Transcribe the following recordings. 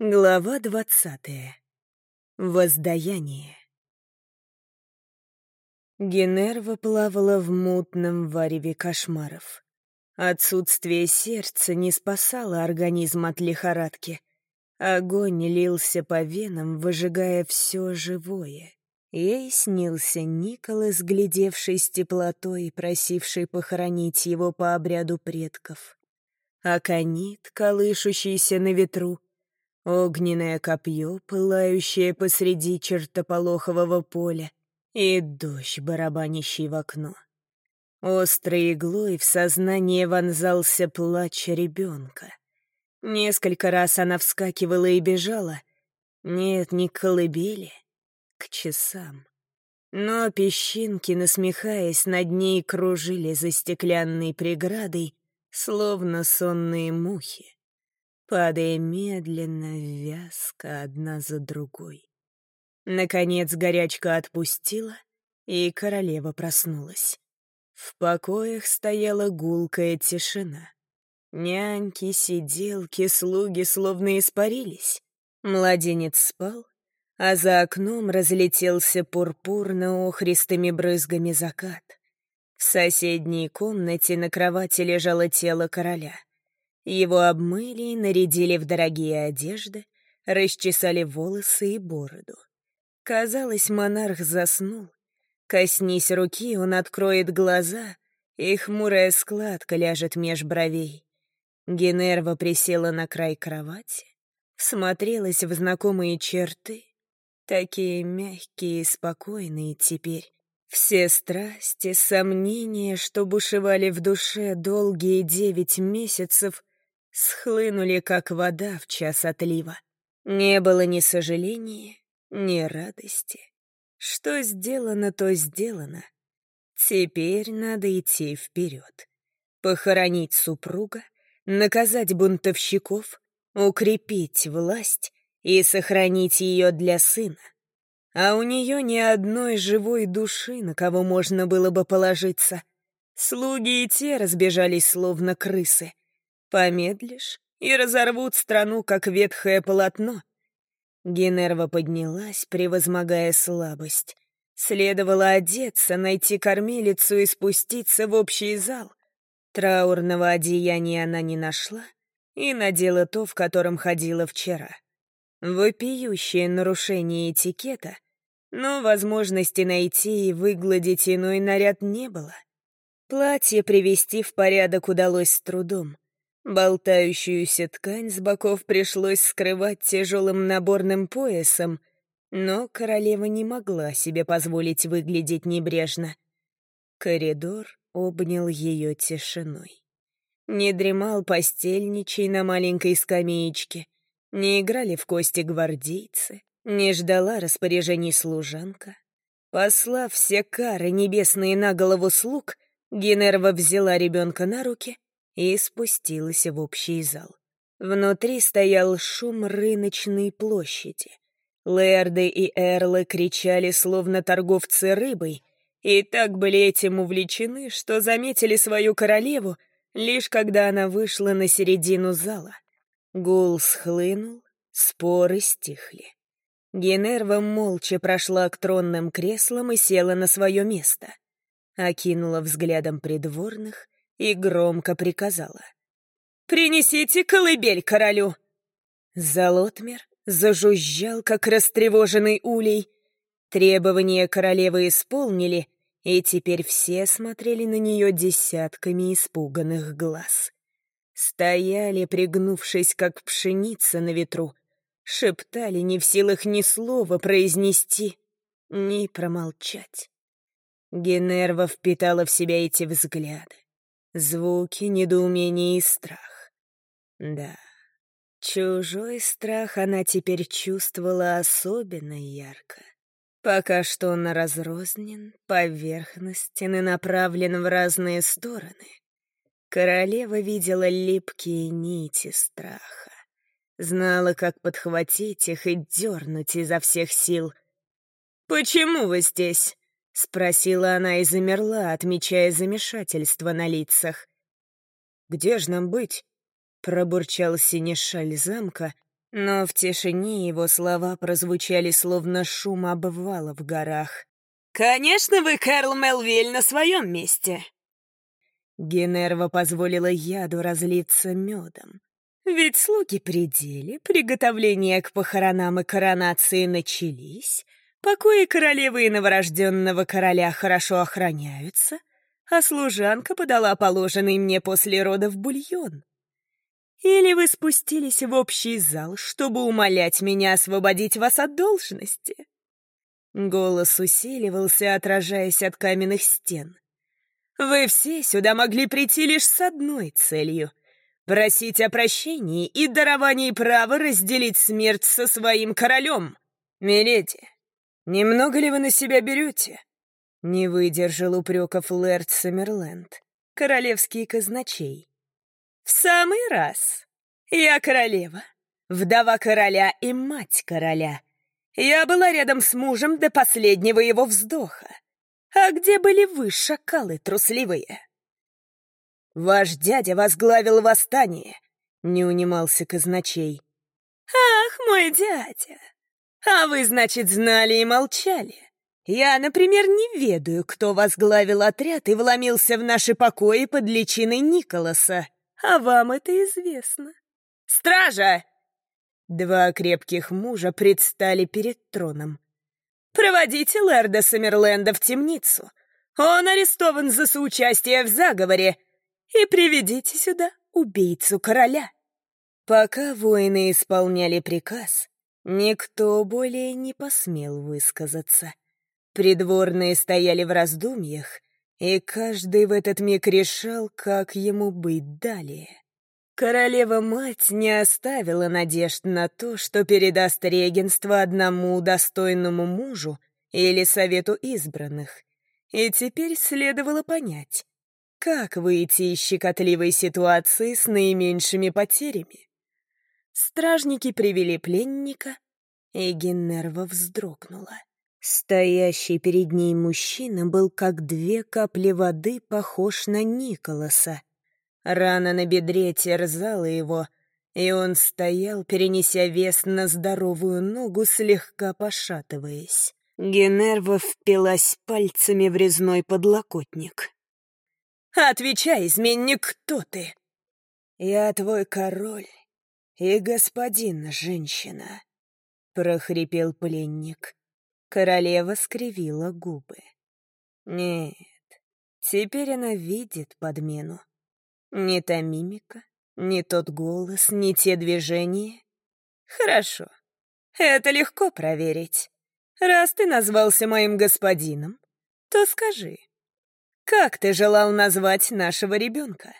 Глава двадцатая. Воздаяние. Генерва плавала в мутном вареве кошмаров. Отсутствие сердца не спасало организм от лихорадки. Огонь лился по венам, выжигая все живое. Ей снился Николас, глядевший с теплотой и просивший похоронить его по обряду предков. Аконит, колышущийся на ветру, огненное копье, пылающее посреди чертополохового поля, и дождь, барабанящий в окно. Острой иглой в сознание вонзался плач ребенка. Несколько раз она вскакивала и бежала. Нет, не колыбели, к часам. Но песчинки, насмехаясь над ней, кружили за стеклянной преградой, словно сонные мухи падая медленно, вязко одна за другой. Наконец горячка отпустила, и королева проснулась. В покоях стояла гулкая тишина. Няньки, сиделки, слуги словно испарились. Младенец спал, а за окном разлетелся пурпурно-охристыми брызгами закат. В соседней комнате на кровати лежало тело короля — его обмыли и нарядили в дорогие одежды, расчесали волосы и бороду. Казалось, монарх заснул. Коснись руки, он откроет глаза, и хмурая складка ляжет меж бровей. Генерва присела на край кровати, всмотрелась в знакомые черты, такие мягкие и спокойные теперь. Все страсти, сомнения, что бушевали в душе долгие девять месяцев, схлынули, как вода в час отлива. Не было ни сожаления, ни радости. Что сделано, то сделано. Теперь надо идти вперед. Похоронить супруга, наказать бунтовщиков, укрепить власть и сохранить ее для сына. А у нее ни одной живой души, на кого можно было бы положиться. Слуги и те разбежались, словно крысы — Помедлишь, и разорвут страну, как ветхое полотно. Генерва поднялась, превозмогая слабость. Следовало одеться, найти кормилицу и спуститься в общий зал. Траурного одеяния она не нашла и надела то, в котором ходила вчера. Вопиющее нарушение этикета, но возможности найти и выгладить иной наряд не было. Платье привести в порядок удалось с трудом. Болтающуюся ткань с боков пришлось скрывать тяжелым наборным поясом, но королева не могла себе позволить выглядеть небрежно. Коридор обнял ее тишиной. Не дремал постельничий на маленькой скамеечке, не играли в кости гвардейцы, не ждала распоряжений служанка. Послав все кары небесные на голову слуг, Генерва взяла ребенка на руки и спустилась в общий зал. Внутри стоял шум рыночной площади. Лэрды и эрлы кричали, словно торговцы рыбой, и так были этим увлечены, что заметили свою королеву, лишь когда она вышла на середину зала. Гул схлынул, споры стихли. Генерва молча прошла к тронным креслам и села на свое место. Окинула взглядом придворных и громко приказала. «Принесите колыбель королю!» Залотмер зажужжал, как растревоженный улей. Требования королевы исполнили, и теперь все смотрели на нее десятками испуганных глаз. Стояли, пригнувшись, как пшеница на ветру, шептали, не в силах ни слова произнести, ни промолчать. Генерва впитала в себя эти взгляды. Звуки, недоумение и страх. Да, чужой страх она теперь чувствовала особенно ярко. Пока что он разрознен, поверхностен и направлен в разные стороны. Королева видела липкие нити страха. Знала, как подхватить их и дернуть изо всех сил. «Почему вы здесь?» — спросила она и замерла, отмечая замешательство на лицах. «Где ж нам быть?» — пробурчал синешаль замка, Но в тишине его слова прозвучали словно шум обвала в горах. «Конечно вы, Кэрл Мелвиль, на своем месте!» Генерва позволила яду разлиться медом. Ведь слуги предели, приготовления к похоронам и коронации начались, покои королевы и новорожденного короля хорошо охраняются, а служанка подала положенный мне после родов бульон. Или вы спустились в общий зал, чтобы умолять меня освободить вас от должности?» Голос усиливался, отражаясь от каменных стен. «Вы все сюда могли прийти лишь с одной целью — просить о прощении и даровании права разделить смерть со своим королем. Миледи, немного ли вы на себя берете?» Не выдержал упреков Лэрд Саммерленд, королевский казначей. «В самый раз. Я королева, вдова короля и мать короля. Я была рядом с мужем до последнего его вздоха. А где были вы, шакалы трусливые?» «Ваш дядя возглавил восстание», — не унимался казначей. «Ах, мой дядя! А вы, значит, знали и молчали. Я, например, не ведаю, кто возглавил отряд и вломился в наши покои под личиной Николаса а вам это известно. Стража!» Два крепких мужа предстали перед троном. «Проводите лэрда Саммерленда в темницу. Он арестован за соучастие в заговоре. И приведите сюда убийцу короля». Пока воины исполняли приказ, никто более не посмел высказаться. Придворные стояли в раздумьях, и каждый в этот миг решал, как ему быть далее. Королева-мать не оставила надежд на то, что передаст регенство одному достойному мужу или совету избранных. И теперь следовало понять, как выйти из щекотливой ситуации с наименьшими потерями. Стражники привели пленника, и Геннерва вздрогнула. Стоящий перед ней мужчина был как две капли воды похож на Николаса. Рана на бедре терзала его, и он стоял, перенеся вес на здоровую ногу, слегка пошатываясь. Генерва впилась пальцами в резной подлокотник. «Отвечай, изменник, кто ты?» «Я твой король и господин, женщина», — прохрипел пленник. Королева скривила губы. Нет, теперь она видит подмену. Не та мимика, не тот голос, не те движения. Хорошо, это легко проверить. Раз ты назвался моим господином, то скажи, как ты желал назвать нашего ребенка?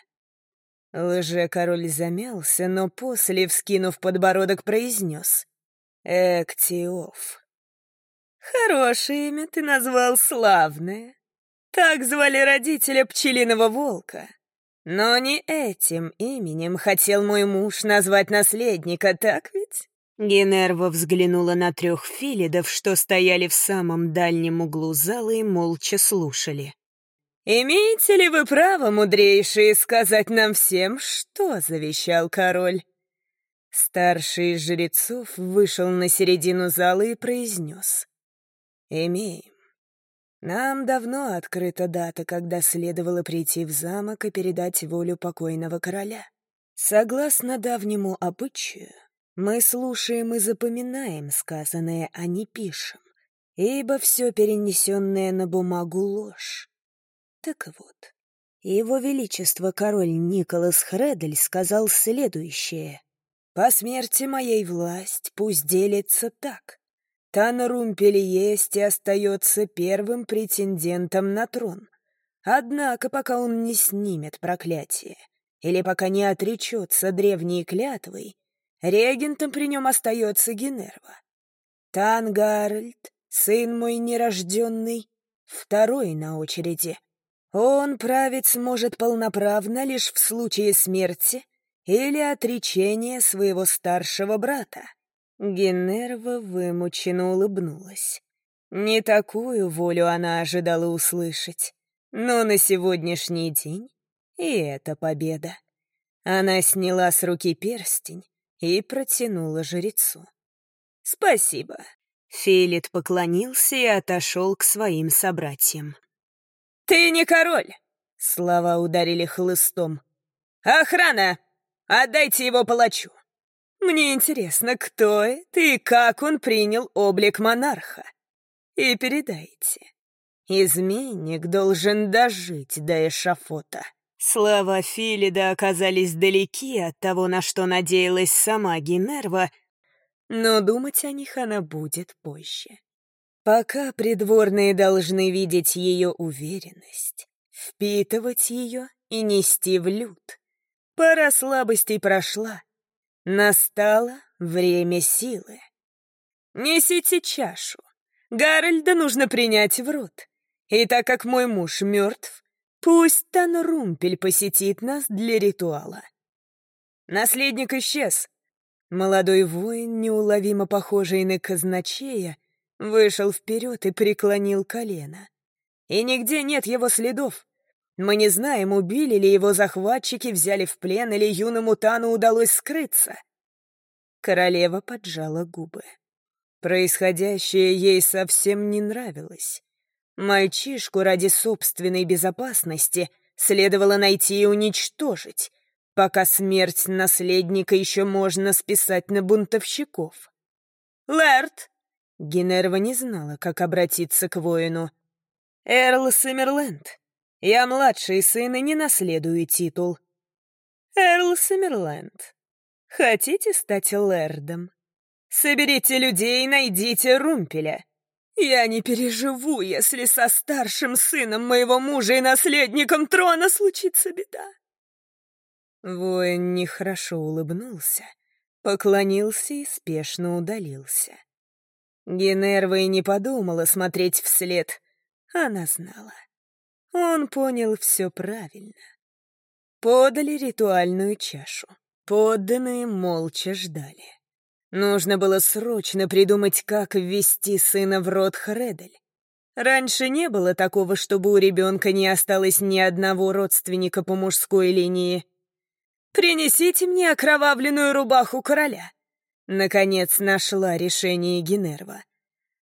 Лже-король замялся, но после, вскинув подбородок, произнес «Эктиоф». Хорошее имя ты назвал славное. Так звали родителя пчелиного волка. Но не этим именем хотел мой муж назвать наследника, так ведь? Генерва взглянула на трех филидов, что стояли в самом дальнем углу зала и молча слушали. «Имеете ли вы право, мудрейшие, сказать нам всем, что завещал король?» Старший из жрецов вышел на середину зала и произнес. «Имеем. Нам давно открыта дата, когда следовало прийти в замок и передать волю покойного короля. Согласно давнему обычаю, мы слушаем и запоминаем сказанное, а не пишем, ибо все перенесенное на бумагу ложь. Так вот, его Величество король Николас Хредель сказал следующее. «По смерти моей власть пусть делится так. Танрумпель есть и остается первым претендентом на трон. Однако, пока он не снимет проклятие, или пока не отречется древней клятвой, регентом при нем остается Генерва. Тангаральд, сын мой нерожденный, второй на очереди. Он править сможет полноправно лишь в случае смерти или отречения своего старшего брата. Генерва вымученно улыбнулась. Не такую волю она ожидала услышать. Но на сегодняшний день и это победа. Она сняла с руки перстень и протянула жрецу. «Спасибо». Фелит поклонился и отошел к своим собратьям. «Ты не король!» — слова ударили хлыстом. «Охрана! Отдайте его палачу!» «Мне интересно, кто это и как он принял облик монарха. И передайте. Изменник должен дожить до эшафота». Слова Филида оказались далеки от того, на что надеялась сама Генерва, но думать о них она будет позже. Пока придворные должны видеть ее уверенность, впитывать ее и нести в люд. Пора слабостей прошла. Настало время силы. Несите чашу. Гарольда нужно принять в рот. И так как мой муж мертв, пусть Танрумпель посетит нас для ритуала. Наследник исчез. Молодой воин, неуловимо похожий на казначея, вышел вперед и преклонил колено. И нигде нет его следов. Мы не знаем, убили ли его захватчики, взяли в плен, или юному Тану удалось скрыться. Королева поджала губы. Происходящее ей совсем не нравилось. Мальчишку ради собственной безопасности следовало найти и уничтожить, пока смерть наследника еще можно списать на бунтовщиков. «Лэрд!» Генерва не знала, как обратиться к воину. «Эрл Сэмерленд, я младший сын и не наследую титул». «Эрл Сэмерленд, хотите стать лэрдом? Соберите людей и найдите Румпеля. Я не переживу, если со старшим сыном моего мужа и наследником трона случится беда». Воин нехорошо улыбнулся, поклонился и спешно удалился. Генерва и не подумала смотреть вслед. Она знала. Он понял все правильно. Подали ритуальную чашу. Подданные молча ждали. Нужно было срочно придумать, как ввести сына в род Хредель. Раньше не было такого, чтобы у ребенка не осталось ни одного родственника по мужской линии. «Принесите мне окровавленную рубаху короля», Наконец нашла решение Генерва.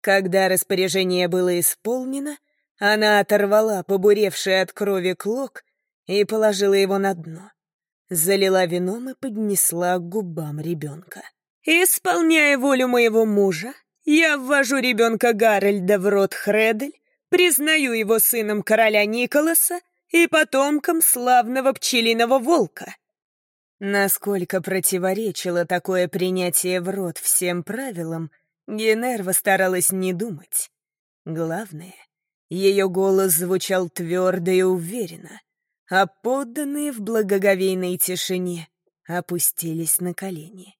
Когда распоряжение было исполнено, она оторвала побуревший от крови клок и положила его на дно. Залила вином и поднесла к губам ребенка. «Исполняя волю моего мужа, я ввожу ребенка Гарольда в род Хредель, признаю его сыном короля Николаса и потомком славного пчелиного волка». Насколько противоречило такое принятие в рот всем правилам, Генерва старалась не думать. Главное, ее голос звучал твердо и уверенно, а подданные в благоговейной тишине опустились на колени.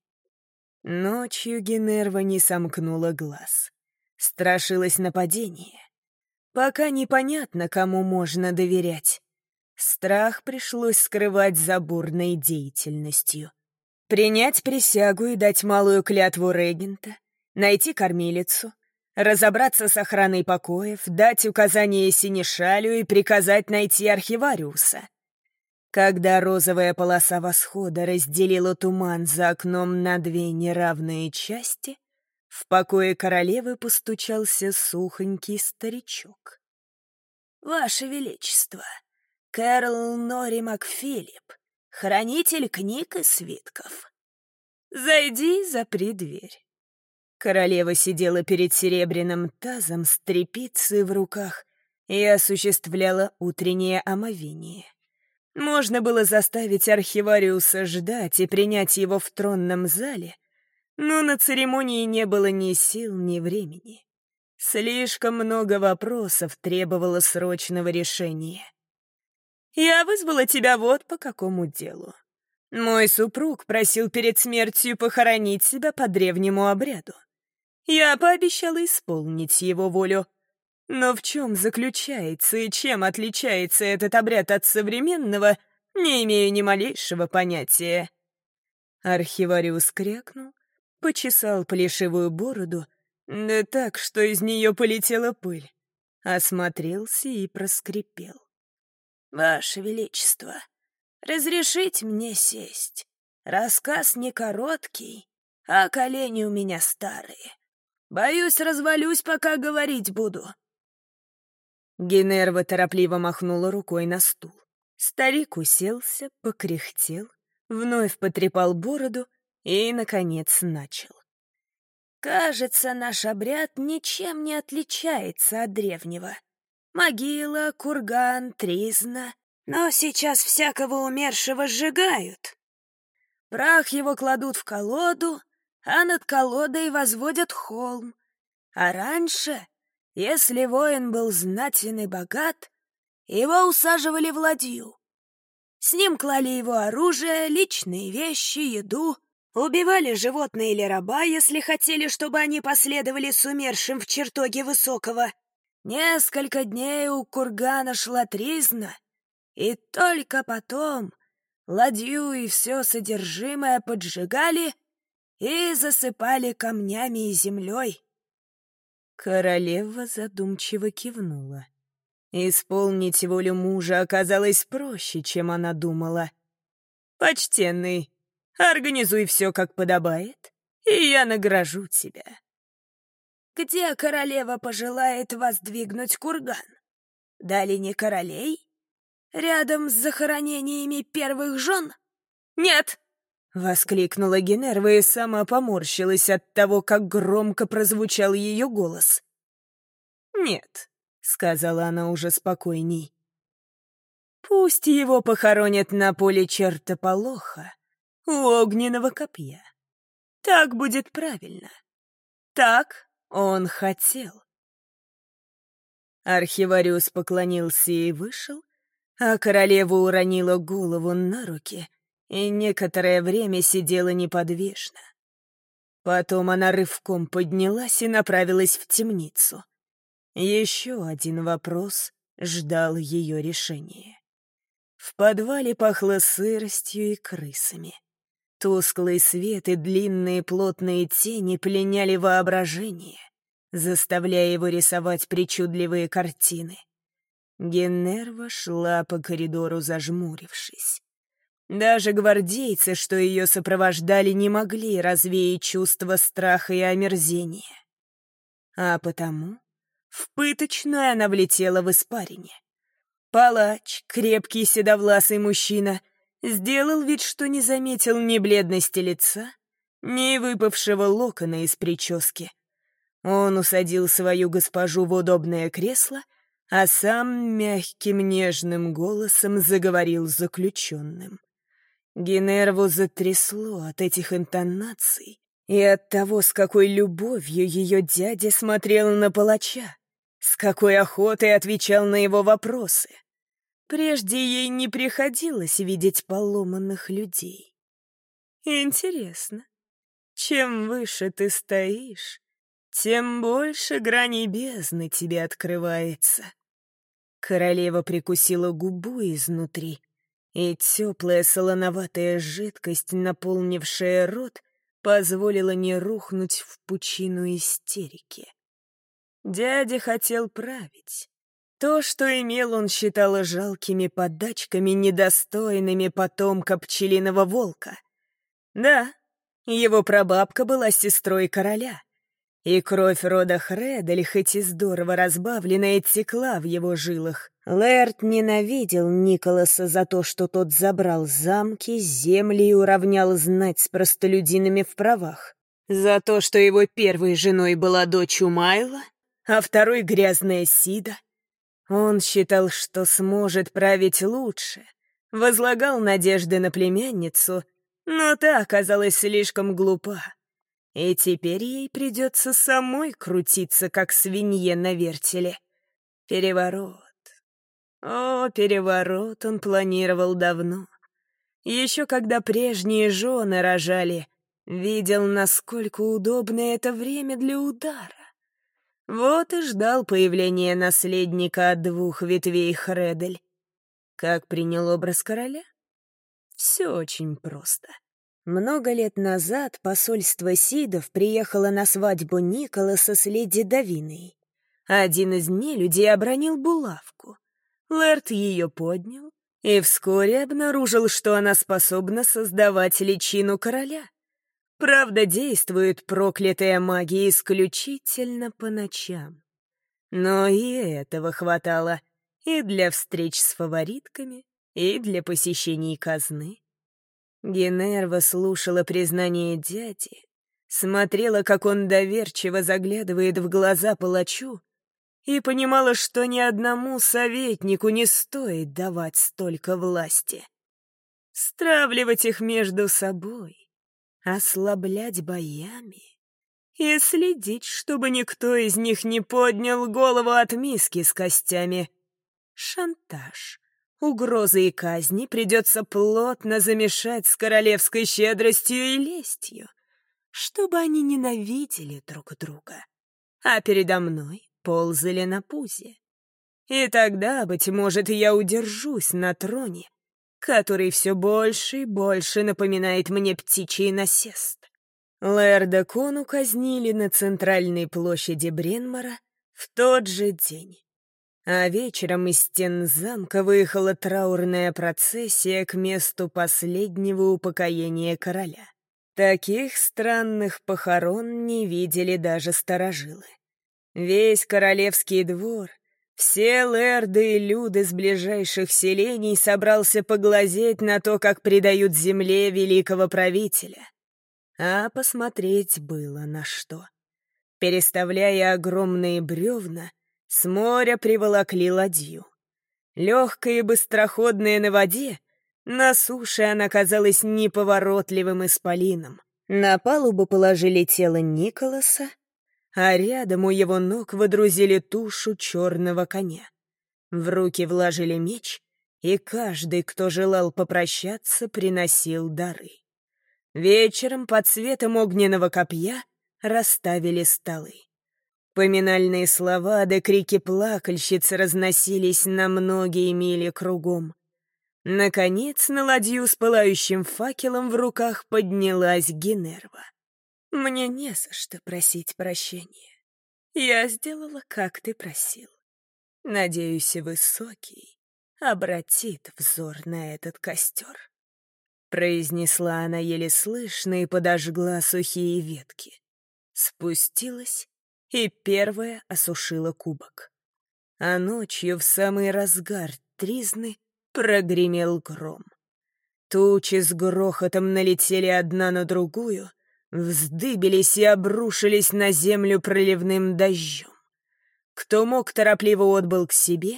Ночью Генерва не сомкнула глаз. Страшилась нападения. Пока непонятно, кому можно доверять. Страх пришлось скрывать за бурной деятельностью. Принять присягу и дать малую клятву регента, найти кормилицу, разобраться с охраной покоев, дать указание Синишалю и приказать найти архивариуса. Когда розовая полоса восхода разделила туман за окном на две неравные части, в покое королевы постучался сухонький старичок. «Ваше Величество!» Кэрол Нори Макфилип, хранитель книг и свитков. Зайди и запри дверь. Королева сидела перед серебряным тазом с трепицей в руках и осуществляла утреннее омовение. Можно было заставить архивариуса ждать и принять его в тронном зале, но на церемонии не было ни сил, ни времени. Слишком много вопросов требовало срочного решения. Я вызвала тебя вот по какому делу. Мой супруг просил перед смертью похоронить себя по древнему обряду. Я пообещала исполнить его волю. Но в чем заключается и чем отличается этот обряд от современного, не имею ни малейшего понятия. Архивариус крякнул, почесал плешивую бороду, да так, что из нее полетела пыль, осмотрелся и проскрипел. «Ваше Величество, разрешите мне сесть. Рассказ не короткий, а колени у меня старые. Боюсь, развалюсь, пока говорить буду». Генерва торопливо махнула рукой на стул. Старик уселся, покряхтел, вновь потрепал бороду и, наконец, начал. «Кажется, наш обряд ничем не отличается от древнего. Могила, курган, тризна. Но сейчас всякого умершего сжигают. Прах его кладут в колоду, а над колодой возводят холм. А раньше, если воин был знатен и богат, его усаживали в ладью. С ним клали его оружие, личные вещи, еду, убивали животное или раба, если хотели, чтобы они последовали с умершим в чертоге Высокого. Несколько дней у кургана шла тризна, и только потом ладью и все содержимое поджигали и засыпали камнями и землей. Королева задумчиво кивнула. Исполнить волю мужа оказалось проще, чем она думала. «Почтенный, организуй все, как подобает, и я награжу тебя». «Где королева пожелает воздвигнуть курган? Долине королей? Рядом с захоронениями первых жен?» «Нет!» — воскликнула Генерва и сама поморщилась от того, как громко прозвучал ее голос. «Нет, — сказала она уже спокойней. «Пусть его похоронят на поле чертополоха у огненного копья. Так будет правильно. Так он хотел». Архивариус поклонился и вышел, а королева уронила голову на руки и некоторое время сидела неподвижно. Потом она рывком поднялась и направилась в темницу — еще один вопрос ждал ее решения. В подвале пахло сыростью и крысами. Тусклый свет и длинные плотные тени пленяли воображение, заставляя его рисовать причудливые картины. Генерва шла по коридору, зажмурившись. Даже гвардейцы, что ее сопровождали, не могли развеять чувство страха и омерзения. А потому в пыточную она влетела в испарине. Палач, крепкий седовласый мужчина, сделал вид, что не заметил ни бледности лица, ни выпавшего локона из прически. Он усадил свою госпожу в удобное кресло, а сам мягким нежным голосом заговорил с заключенным. Генерву затрясло от этих интонаций и от того, с какой любовью ее дядя смотрел на палача. С какой охотой отвечал на его вопросы. Прежде ей не приходилось видеть поломанных людей. Интересно, чем выше ты стоишь, тем больше граней бездны тебе открывается. Королева прикусила губу изнутри, и теплая солоноватая жидкость, наполнившая рот, позволила не рухнуть в пучину истерики. Дядя хотел править. То, что имел, он считал жалкими подачками, недостойными потомка пчелиного волка. Да, его прабабка была сестрой короля, и кровь рода Хредель, хоть и здорово разбавленная, текла в его жилах. Лэрд ненавидел Николаса за то, что тот забрал замки, земли и уравнял знать с простолюдинами в правах. За то, что его первой женой была дочь Умайла — а второй — грязная Сида. Он считал, что сможет править лучше, возлагал надежды на племянницу, но та оказалась слишком глупа. И теперь ей придется самой крутиться, как свинье на вертеле. Переворот. О, переворот он планировал давно. Еще когда прежние жены рожали, видел, насколько удобно это время для удара. Вот и ждал появления наследника от двух ветвей Хредель. Как принял образ короля? Все очень просто. Много лет назад посольство Сидов приехало на свадьбу Николаса с леди Давиной. Один из нелюдей обронил булавку. Лэрт ее поднял, и вскоре обнаружил, что она способна создавать личину короля. Правда, действует проклятая магия исключительно по ночам. Но и этого хватало и для встреч с фаворитками, и для посещений казны. Генерва слушала признание дяди, смотрела, как он доверчиво заглядывает в глаза палачу, и понимала, что ни одному советнику не стоит давать столько власти. Стравливать их между собой, ослаблять боями и следить, чтобы никто из них не поднял голову от миски с костями. Шантаж, угрозы и казни придется плотно замешать с королевской щедростью и лестью, чтобы они ненавидели друг друга. А передо мной ползали на пузе. И тогда, быть может, я удержусь на троне, который все больше и больше напоминает мне птичий насест. Лэрда Кону казнили на центральной площади Бренмара в тот же день. А вечером из стен замка выехала траурная процессия к месту последнего упокоения короля. Таких странных похорон не видели даже старожилы. Весь королевский двор, все лэрды и люды с ближайших селений собрался поглазеть на то, как предают земле великого правителя. А посмотреть было на что. Переставляя огромные бревна, с моря приволокли ладью. Легкая и быстроходная на воде, на суше она казалась неповоротливым исполином. На палубу положили тело Николаса, а рядом у его ног водрузили тушу черного коня. В руки вложили меч, и каждый, кто желал попрощаться, приносил дары. Вечером под светом огненного копья расставили столы. Поминальные слова да крики плакальщицы разносились на многие мили кругом. Наконец, на ладью с пылающим факелом в руках поднялась Генерва. Мне не за что просить прощения. Я сделала, как ты просил. Надеюсь, высокий обратит взор на этот костер. Произнесла она еле слышно и подожгла сухие ветки. Спустилась и первая осушила кубок. А ночью в самый разгар тризны прогремел гром. Тучи с грохотом налетели одна на другую, вздыбились и обрушились на землю проливным дождем. Кто мог, торопливо отбыл к себе,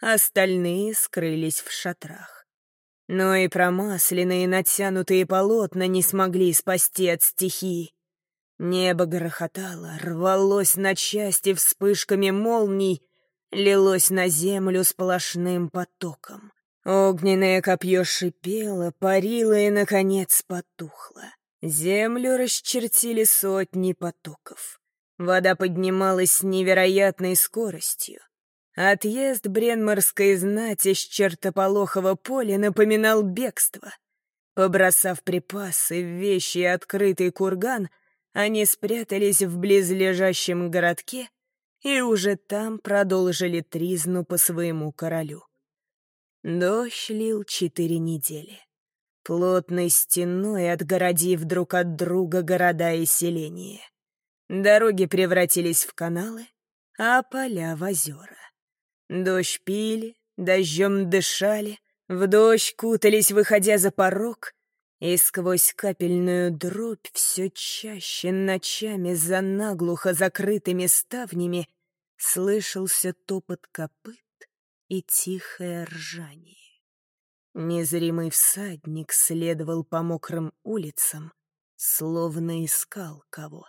остальные скрылись в шатрах. Но и промасленные натянутые полотна не смогли спасти от стихии. Небо грохотало, рвалось на части вспышками молний, лилось на землю сплошным потоком. Огненное копье шипело, парило и, наконец, потухло. Землю расчертили сотни потоков. Вода поднималась с невероятной скоростью. Отъезд бренморской знати с чертополохого поля напоминал бегство. Побросав припасы, вещи и открытый курган, они спрятались в близлежащем городке и уже там продолжили тризну по своему королю. Дождь лил четыре недели плотной стеной отгородив друг от друга города и селения. Дороги превратились в каналы, а поля — в озера. Дождь пили, дождем дышали, в дождь кутались, выходя за порог, и сквозь капельную дробь все чаще ночами за наглухо закрытыми ставнями слышался топот копыт и тихое ржание. Незримый всадник следовал по мокрым улицам, словно искал кого.